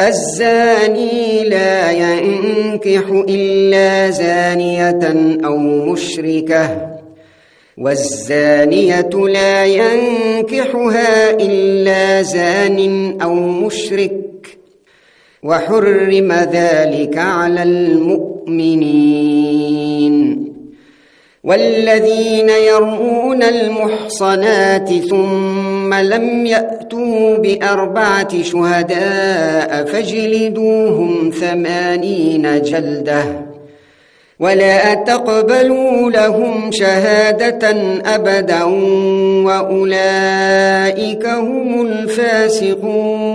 الزاني لا ينكح إلا زانية أو مشركة والزانية لا ينكحها إلا زان أو مشرك وحرم ذلك على المؤمنين. والذين يرمون المحصنات ثم لم يأتوا بأربعة شهداء فاجلدوهم ثمانين جلدة ولا تقبلوا لهم شهادة أبدا وأولئك هم الفاسقون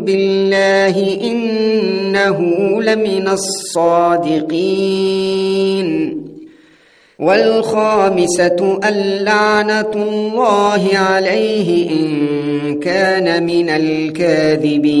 بالله إنه لمن الصادقين. والخامسة اللعنة الله عليه إن كان من الكاذبين.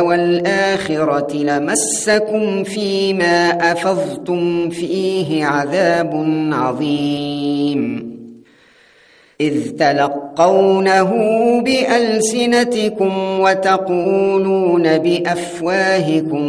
والآخرة لمسكم فيما أفضتم فيه عذاب عظيم. إذ تلقونه بألسنتكم وتقولون بأفواهكم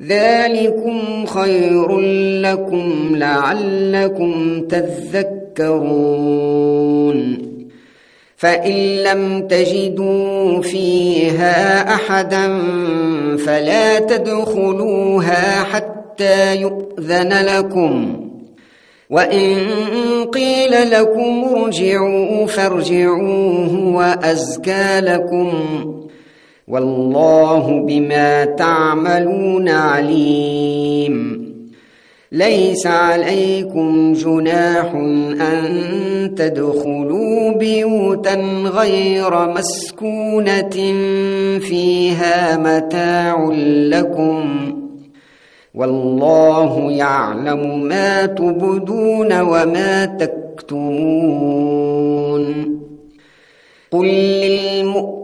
ذلكم خير لكم لعلكم تذكرون. فإن لم تجدوا فيها أحدا فلا تدخلوها حتى يؤذن لكم. وإن قيل لكم ارجعوا فارجعوا هو ازكى لكم. والله بما تعملون عليم. ليس عليكم جناح أن تدخلوا بيوتا غير مسكونة فيها متاع لكم. والله يعلم ما تبدون وما تكتمون. وقل للمؤمنين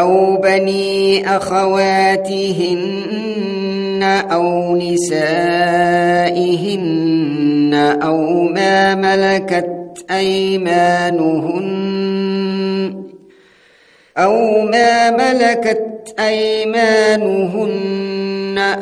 أو بني أخواتهن أو نسائهن أو ما ملكت أيمانهن أو ما ملكت أيمانهن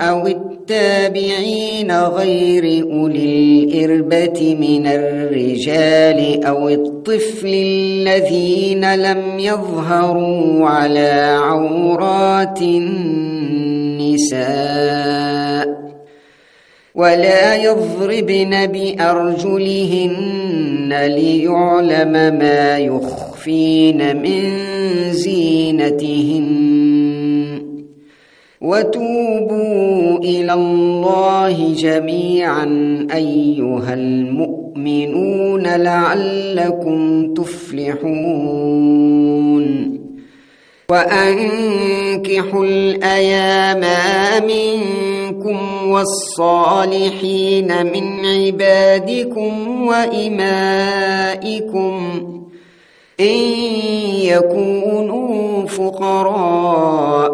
أو التابعين غير أولي الإربة من الرجال أو الطفل الذين لم يظهروا على عورات النساء ولا يضربن بأرجلهن ليعلم ما يخفين من زينتهن وتوبوا إلى الله جميعا أيها المؤمنون لعلكم تفلحون. وأنكحوا الأيام منكم والصالحين من عبادكم وإمائكم إن يكونوا فقراء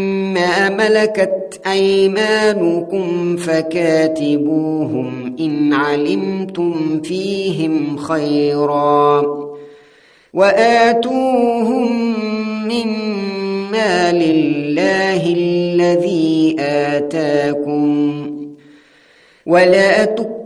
ملكت أيمانكم فكاتبوهم إن علمتم فيهم خيرا وآتوهم مما لله الذي آتاكم ولا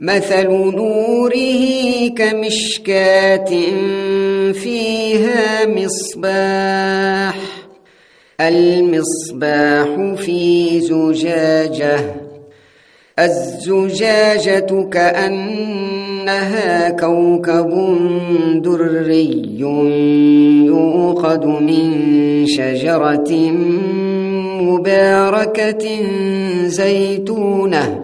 مثل نوره كمشكاة فيها مصباح المصباح في زجاجة الزجاجة كأنها كوكب دري يوقد من شجرة مباركة زيتونة.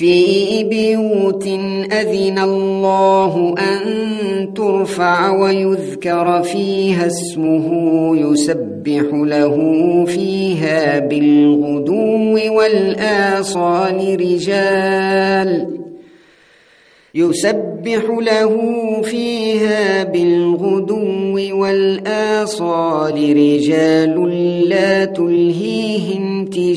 في بيوت أذن الله أن ترفع ويذكر فيها اسمه يسبح له فيها بالغدو والآصال رجال يسبح له فيها بالغدو والآصال رجال لا تلهيهم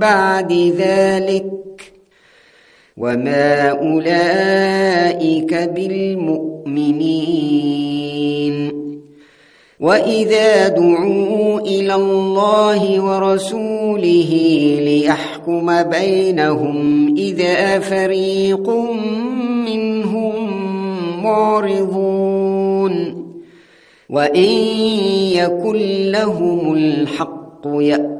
بعد ذلك وما أولئك بالمؤمنين. وإذا دعوا إلى الله ورسوله ليحكم بينهم إذا فريق منهم معرضون. وإن يكن لهم الحق يأتون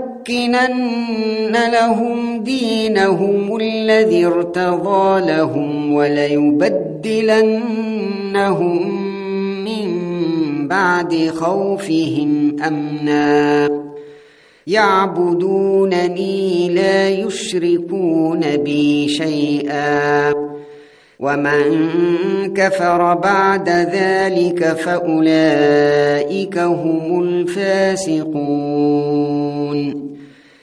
لَنُمَكِّنَنَّ لَهُمْ دِينَهُمُ الَّذِي ارْتَضَىٰ لَهُمْ وَلَيُبَدِّلَنَّهُم مِّن بَعْدِ خَوْفِهِمْ أَمْنًا. يَعْبُدُونَنِي لَا يُشْرِكُونَ بِي شَيْئًا. ومن كفر بعد ذلك فأولئك هم الفاسقون.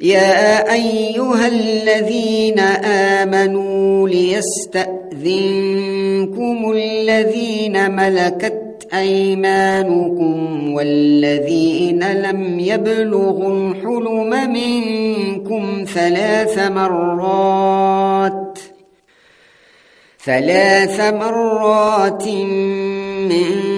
يا أيها الذين آمنوا ليستأذنكم الذين ملكت أيمانكم والذين لم يبلغوا الحلم منكم ثلاث مرات ثلاث مرات من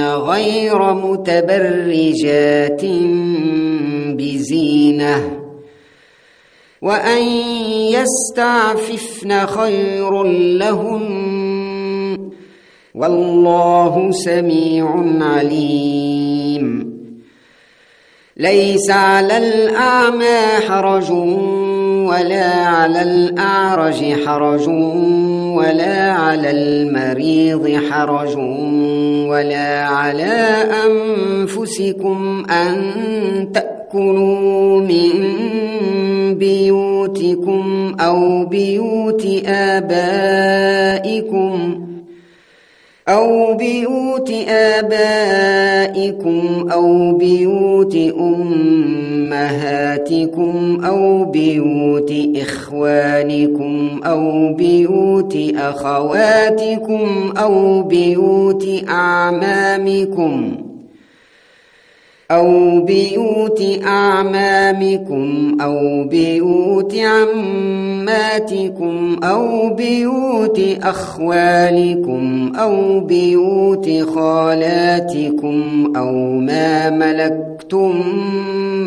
غير متبرجات بزينة. وأن يستعففن خير لهن. والله سميع عليم. ليس على الأعمى حرج ولا على الأعرج حرج. ولا على المريض حرج ولا على أنفسكم أن تأكلوا من بيوتكم أو بيوت آبائكم أو بيوت آبائكم أو بيوت أمهاتكم أو بيوت إخوانكم أو بيوت أخواتكم أو بيوت أعمامكم أو بيوت أعمامكم أو بيوت عماتكم أو بيوت أخوالكم أو بيوت خالاتكم أو ما ملكتم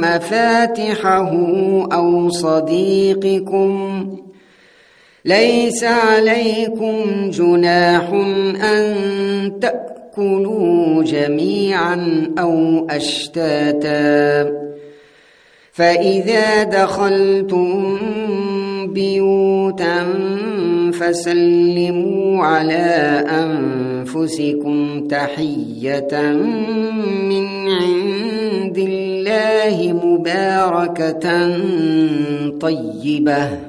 مفاتحه أو صديقكم ليس عليكم جناح أن تأكلوا كلوا جميعا أو أشتاتا. فإذا دخلتم بيوتا فسلموا على أنفسكم تحية من عند الله مباركة طيبة.